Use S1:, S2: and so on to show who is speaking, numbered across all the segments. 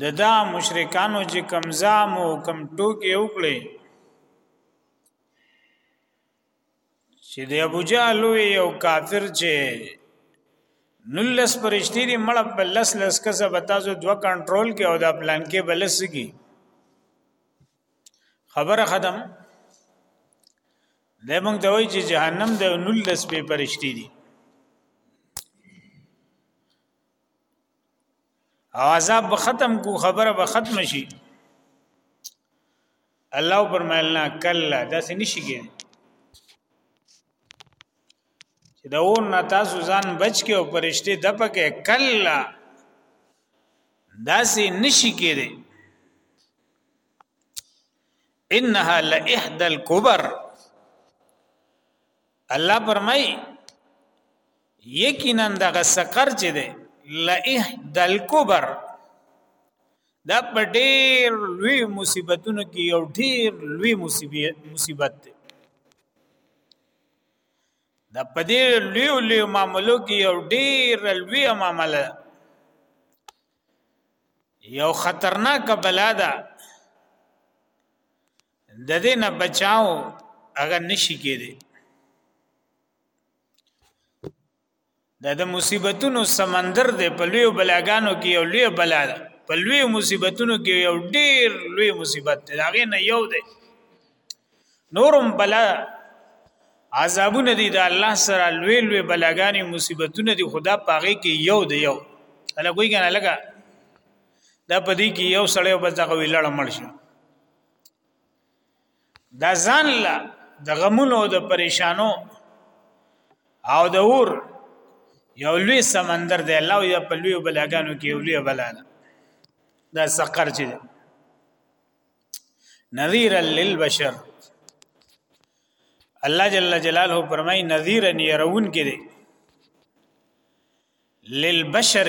S1: ددا مشرکانو چې کم زام او کم ټوکی وکړي چې د ابو جهل یو کافر چې نلس پرشتي دی مړ په لس لس کسه بتازو دوا کنټرول کې او دا پلان کې بلس کی خبره ختم د موږ د وای چې جهنم د نلس په پرشتي دي عذاب به ختم کو خبره به ختم شي الله پرمایلنا کلا دا سې نشي کې چې دا ور نه تاسو ځان بچ کې او پرشته د پکې کلا دا سې نشي کې دي انها لاحد الكبر الله فرمای یقینا دغه سقر چې ده لئه دل کبر دا په ډیر لوی مصیبتونو کې یو ډیر لوی مصیبت دی دا په دې لوی لوی معاملو کې یو ډیر لوی معامله یو خطرناک بلا ده د دې نه بچاو هغه نشي کېدی دا د مصیبتونو سمندر دی په لوی بلاګانو کې یو لوی بلا ده په لوی مصیبتونو کې یو ډیر لوی مصیبت دی هغه نه یو دی نورم بلا عذابونه دي د الله سره لوی لوی بلاګانی مصیبتونه دي خدا پاغه کې یو دی یو هله کوئی کنه لګا دا پدې کې یو سړی بس دغه ویلړ مړ شي دا ځان لا د غمونو د پریشانو او د اور یو لوی سمندر دی الله یا په لوی بلاګانو کې یو لوی بلا ده دا سقر چې نذیر للبشر الله جل جلاله فرمای نذیر يرون کې دی للبشر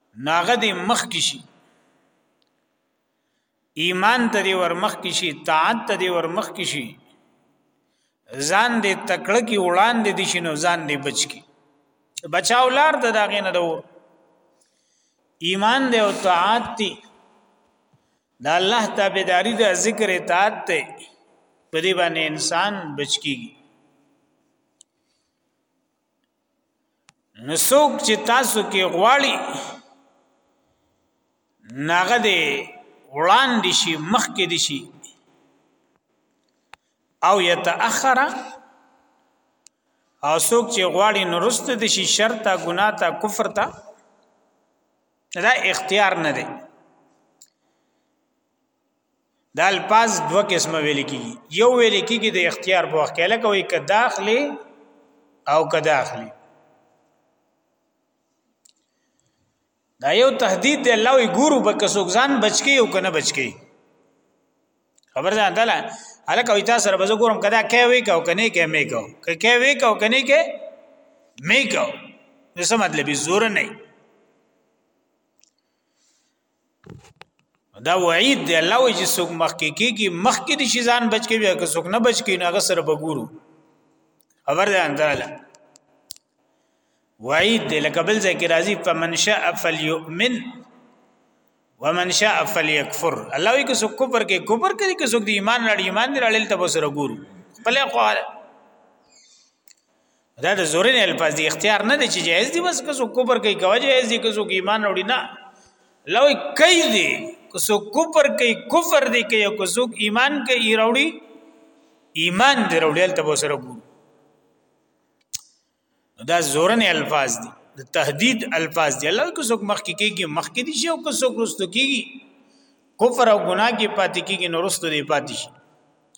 S1: ناغه دی مخ کی شي ایمان ته دی ور مخ کی شي طاعت ته دی ور مخ کی شي ځان دې تکړه کی وړاندې دي شنو ځان دې بچ کی بچاو لار د داغې نه دور ایمان دې او طاعت دې د الله تابعداري د ذکر اطاعت ته په دې باندې انسان بچ کیږي نو څوک چې تاسو کې غواړي ناغه دې وړاندې شي مخکې دي شي او يتأخر او څوک چې غواړي نورست دي شي شرط ګنا ته کفر ته دا اختیار نه دی دا الفاظ دوه قسمه ویل کیږي یو ویل کیږي د اختیار په وخت کې لکه وي که داخلي او که داخلي دا یو تهدید دی الله وی ګورو به که څوک ځان بچکی او کنه بچکی خبر ده اندل الکه وی تاسو سره به ګورم کدا کې وی کو کنه کې مې کو که کې وی کو کنه کې مې کو نو څه مطلب زور نه دا وعید دی الله وی چې څوک مخکې کیږي مخکې دي شي ځان بچ کې بیا که څوک نه بچ کې نو هغه سره بګورو خبر ده اندراله وعید دی لکه بل ځای کې راځي فمن شاء فليؤمن ومن شاء فليكفر الله وی که څوک کفر کې کفر کوي که څوک دی ایمان لري ایمان دی لري ته سره ګورو بلې خو دا د زورین الفاظ دی اختیار نه دی چې جایز دی بس کسو کوپر کوي کوي جایز دی کسو کې ایمان وروړي نه لوی کوي دی کسو کوپر کوي کفر دی کوي کسو ایمان کوي وروړي ایمان دی وروړي تل به سره ګور دا زورن الفاظ دي د تهدید الفاظ دي الله کو څوک مخکې کېږي مخکې دي شي او کو څوک رستو کېږي کفر او ګناه کې پاتې کېږي نو رستو دی پاتې شي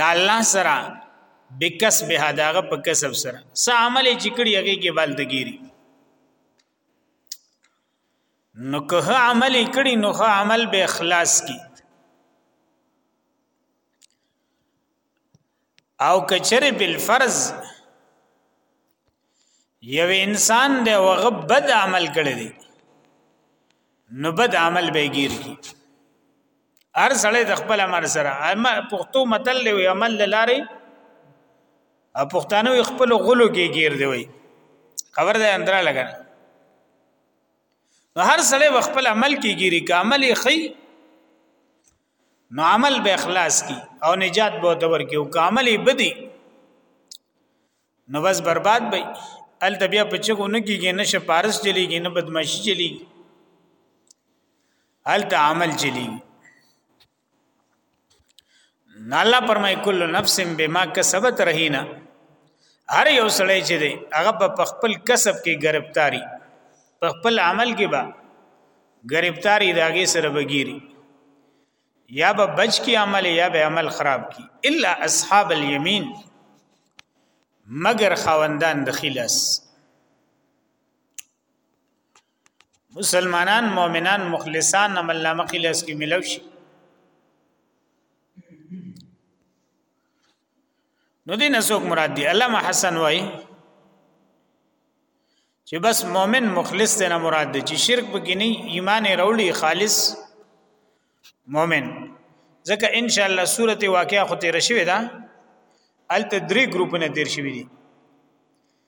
S1: دا الله سره بکسب هداغه په کسب سره سا عمل چې کړی هغه کې بل دګيري نو که عمل کړی نو ښه عمل به اخلاص کی او کچره بالفرض یو انسان دی وغه بد عمل کړی دی نو بد عمل به گیر کی هر سړی د خپل عمل سره اما پښتو متل دی عمل لاري ا پښتانه خپل غلو کې گیر دی وي خبر ده اندرا لګا نو هر سړی خپل عمل کې گیری کا عمل خي نو عمل به اخلاص کی او نجات به تور کی او عمل بدی نو بس برباد به ال بیا په چګو نه کیږي نه شپارس چلیږي نه بدمعشي چلیږي ال ته عمل چلیږي الله پرمای کل نفس بما کسبت رهینا هر یو سړی چې دی هغه په خپل کسب کې گرفتاری په خپل عمل کې با گرفتاری داګه سره بګیری یا به بچ کی عمل یا به عمل خراب کی الا اصحاب الیمین مگر خواندان د خلاص مسلمانان مؤمنان مخلصان عمل نامه خلاص کی ملو شي نو دې نسوک مراد دی علامه حسن وای چې بس مؤمن مخلص ته نه مراد دی چې شرک پکې نه ایمان وروړي خالص مؤمن ځکه ان شاء الله سورته واقعا خو تیر شوی دا ال تدری ګروپونه تیر شوی دي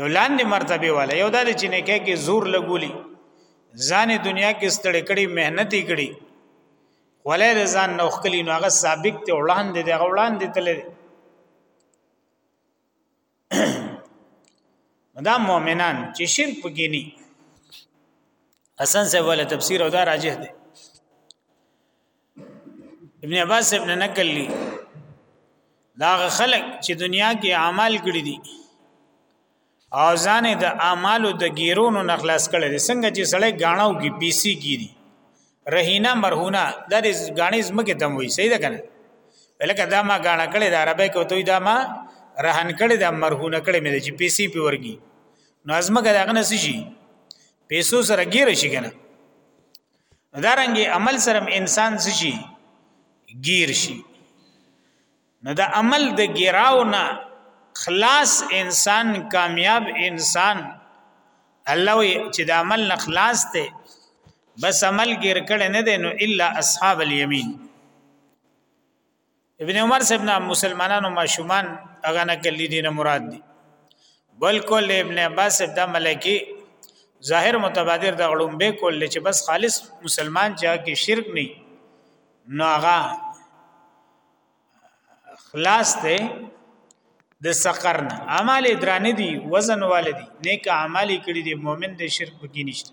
S1: یو لاندې مرتبه والا یو د چې نکاح کې زور لګولي ځان دنیا کې ستړي کړي مهنت کړي ولې د ځان نو خکلی نو هغه سابق ته وړاندې دی هغه وړاندې تللی دا مؤمنان چې شرک پکې نه حسن صاحب ولا تفسیر او دا راجح دی ابن عباس ابن نقل لی دا خلق چې دنیا کې اعمال کړی دي او ځان د اعمالو د ګیرونو نخلاص کړي دي څنګه چې سړی غاڼو کې پیسي کیدي رهینا مرهونا د دې غاڼې زمکه تم وي صحیح ده کنه ولکه دا ما غاڼه کړي دا عربی کې وته دا ما رهن کړي دا مرهونه کړي مې چې پیسي په ورګي نو ازمکه دا غنه سي شي پیسو سره ګیر شي کنه دارنګي عمل سره انسان شي گیر شي نو دا عمل د ګیراو نه خلاص انسان کامیاب انسان الله چې د عمل نه خلاص ته بس عمل ګیر کړي نه دي نو الا اصحاب اليمين ابن عمر صاحب نه مسلمانانو ماشومان هغه نه کلی دین مراد دي بلکل ابن عباس صاحب د ملکی ظاهر متبادر د غړوم به کول چې بس خالص مسلمان چا کې شرک نه نو هغه خلاص ته د سقر نه اعمال درانه دي وزن والدي نیک اعمال کړي دي مؤمن د شرک کې نشته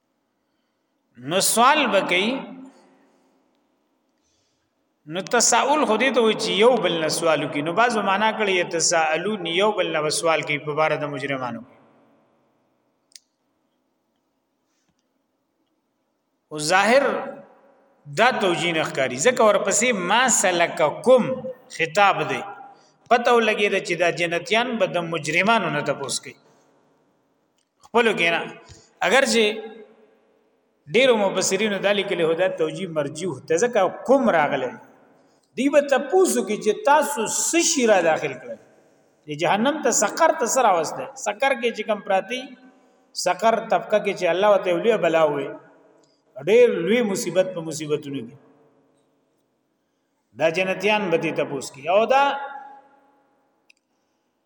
S1: نو سوال بکې نو تساؤل خو دې ته وی چې یو بل نه سوالو کې نو بعضو معنا کړي تساؤلون یو بل نه سوال کې په بار د مجرمانو کې او ظاهر دا توجین اخکاری ځکه ورپسې ما سلککم خطاب دی پته ولګی دا چې دا جنتیان به د مجرمانو نه تپوس کوي خپل کې نه اگر چې ډیرو مفسرینو دالی کې له هدا توجیه مرجوح تزکه کوم راغله دی به تاسو کې چې تاسو سشي را داخل کړل د جهنم ته سقر ته سره واسطه سقر کې چې کم پراتی سقر طبقه کې چې الله وتعالى ولي بلا وي ډېر لوی مصیبت په مصیبتونو کې دا جنتیان به دې تاسو کې او دا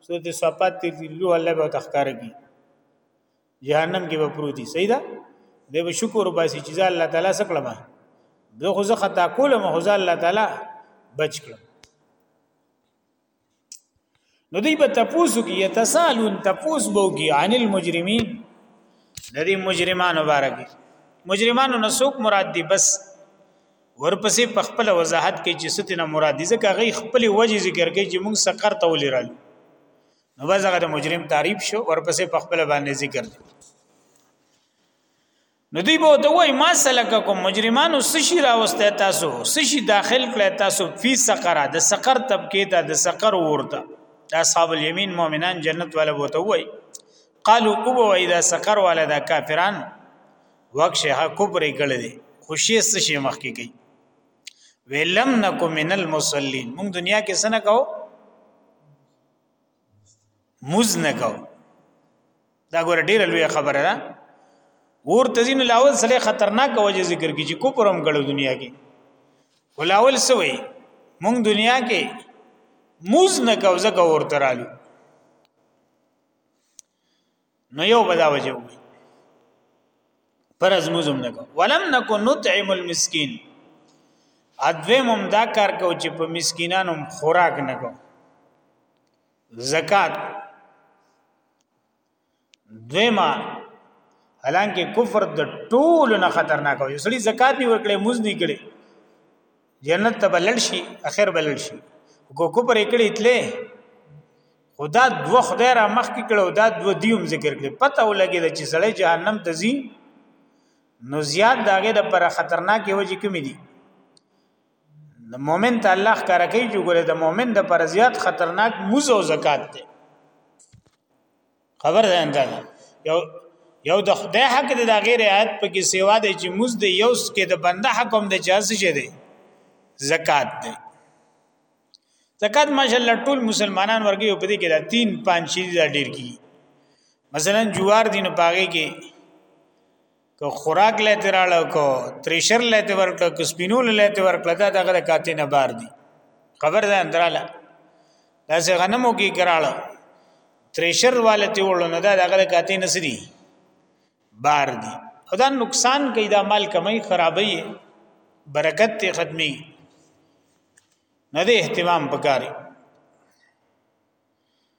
S1: سورته صفات ته ذلو الله به تخکار کی جهنم کې به پروتي صحیح ده دی به شکر وباسي چې الله تعالی سکړه ما زه خو زه خطا کولم خو زه الله تعالی بچ کړم نو دی به تپوسو کې یتسالون تپوس بو کې عن المجرمین د دې مجرمانو بارګي مجرمانو نسوک مراد دی بس ورپسې په خپل وضاحت کې چې ستنه مراد دي ځکه غي خپل وجه ذکر کوي چې موږ سقر ته ولرل نو بس هغه د مجرم تعریف شو ورپسې په خپل باندې ذکر دی نو دی به ته وای ما سلککم مجرمانو سشي راوسته تاسو سشي داخل کړه تاسو فی سقر د سقر طبقه ته د سقر ورته د اصحاب الیمین مؤمنان جنت ولا بوته وای قالو او وای دا سقر ولا دا کافران وکشه کفر کړی دی خوشی څه شي مخ کې کوي ولم نکو من المصلين موږ دنیا کې څه نه کو موز نه کو دا ګور ډیره لوی خبره ده ور تزین لاول سره خطرناک وجه ذکر کی چې کفر هم ګړو دنیا کې ولاول سوې موږ دنیا کې موز نه کو زګه ورته رالو نو یو بدا وجه وي پرز مزم نه کو ولم نکو نطعم المسکین ادوی مم دا کار کو چې په مسکینانو خوراک نه کو زکات دویما حالانکه کفر د ټولو نه خطرناک وي سړي زکات نه ورکړي موز نه کړي جنت ته بلل شي اخر بلل شي کو کو پر کړي تله خدا دو خدای را مخ کې کړو دا دو دیوم ذکر کړي پته ولګي د چې سړی جهنم ته ځي نو زیات داګه د پر خطرناک وجه کمی دي د مؤمن ته الله ښکارا کوي چې ګوره د مؤمن د پر زیات خطرناک موز او زکات دی خبر ده انداز یو یو د خدای حق د غیر آیات په کې سیوا دی چې مز د یوس کې د بنده حکم د جاز شه دی زکات دی زکات ماشاءالله ټول مسلمانان ورګي په دې کې دا 3 5 شي دا ډیر کی مثلا جوار دین پاګه کې که خوراک لته راړو کو تریشر لته ورکړو کو سپینول لته ورکړو دا دغه د کاتی نه بار دی خبر ده اندراله دا سه غنمو کې کراړو تریشر والته وړو نه دا دغه د کاتی نه سری بار دی خدا نقصان کوي دا مال کمای خرابې برکت ته ختمي نه دې اهتمام پکاري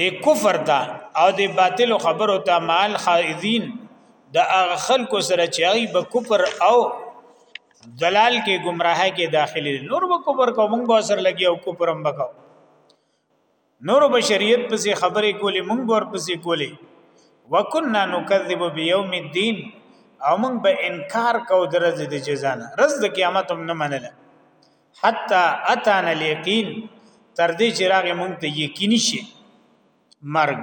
S1: د کفر ته او د باطل خبرو ته مال خائذین د هغه خلکو سره چې هغه به کفر او دلال کې گمراهه کې داخلي نور به کفر کو مونږ به سره لګي او کفر هم وکاو نور به شریعت پسې خبرې کولې مونږ ور پسې کولې وکنا نکذب بیوم الدین او مونږ به انکار کو درځ د جزانه رز د قیامت هم نه منله حتا اتانا الیقین تر دې چې راغې مونږ ته یقیني شي مرګ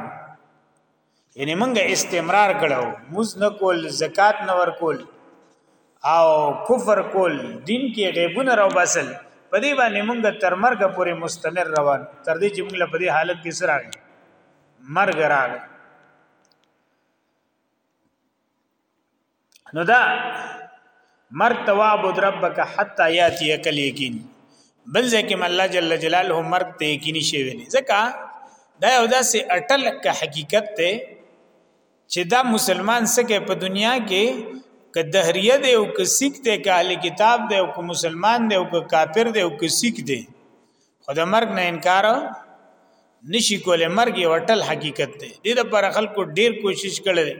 S1: یعنی مونږ استمرار کړو موز نه کول زکات نه ور کول او کفر کول دین کې غیبونه راو باسل په دې باندې مونږ تر مرګ پورې مستمر روان تر دې چې مونږ په دې حالت کې سره مرګ راغی نو دا مرد توابد ربک حتا یاتی اکل یقین بل ځکه الله جل جلاله مرد ته یقیني شی ویلي ځکه دا یو داسې اٹل کا حقیقت ته چې دا مسلمان سکه په دنیا کې که دهریه دی او که سیک دی که اهل کتاب دی او که مسلمان دی او که کافر دی او که سیک دی خو د مرګ نه انکار نشي کولای مرګ یو ټل حقیقت دی د دې لپاره خلکو ډیر کوشش کړی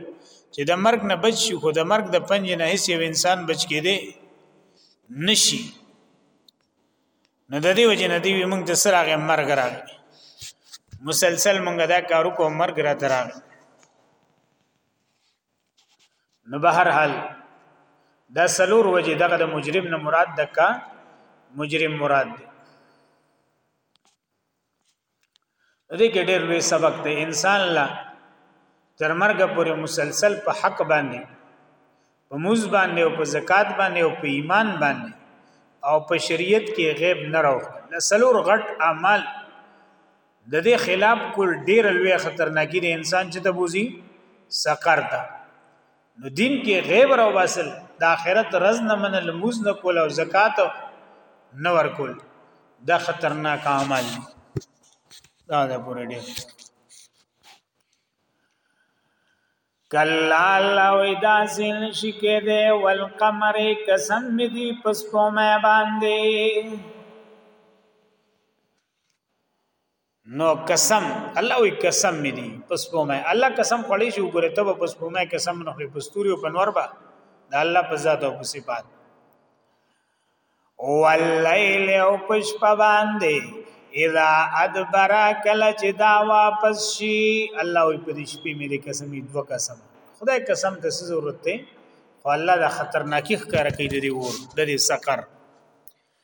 S1: چې د مرګ نه بچ شي خو د مرګ د پنج نه هیڅ انسان بچ کېده نشي نو د دې وجه نه دی موږ ته سره غي مرګ راغی مسلسل موږ دا کارو کو مرګ را تراغی نو بهر حال دا سلور وجه دغه د مجرم نه مراد دکا مجرم مراد دی دې کې ډېر لوی سبق دی انسان لا تر مرګ پورې مسلسل په حق باندې په موز باندې او په زکات باندې او په ایمان باندې او په شریعت کې غیب نه راو لسلور غټ اعمال د دې خلاف کول ډیر لوی خطرناکي دی انسان چې ته بوزي سقر ته نو دین کې غیب او واسل د آخرت رز نه منل موز نه کول او زکات نه ور کول دا خطرناک عمل دا د پوره ډیر کلا الله ودا سین شکه دے والقمر قسم دی پس په مې باندې نو قسم الله وی قسم می دی پس په ما الله قسم خړی شو ګره ته پس په ما قسم نه خړی پستوري او پنور با د الله په ذات او په صفات واللیل او پش په باندې اذا ادبر کله چې دا واپس شي الله وی په دې شپې مې قسم دی دوه قسم خدای قسم ته ضرورت ته خو الله دا خطرناکي ښکار کوي د دې ور د دې سقر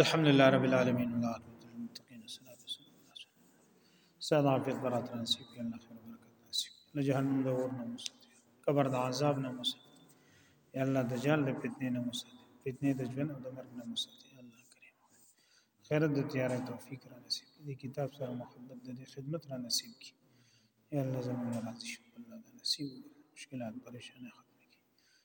S1: الحمد لله رب العالمين والعاقبة للمتقين والصلاة والسلام على رسول الله ساده عافیت برات نصیب کړي الله خیر برکت نصیب له جهنم د اور نه مساتي قبر د عذاب نه مساتي یا الله دجال د فتنې نه مساتي فتنې د ژوند او د مرګ نه مساتي الله کریم خیر د تیارې توفیق را نصیب دې کتاب سره محبت دې خدمت را نصیب کړي یا الله زموږ راضي شو الله د نصیب مشکلات پریشانه ختم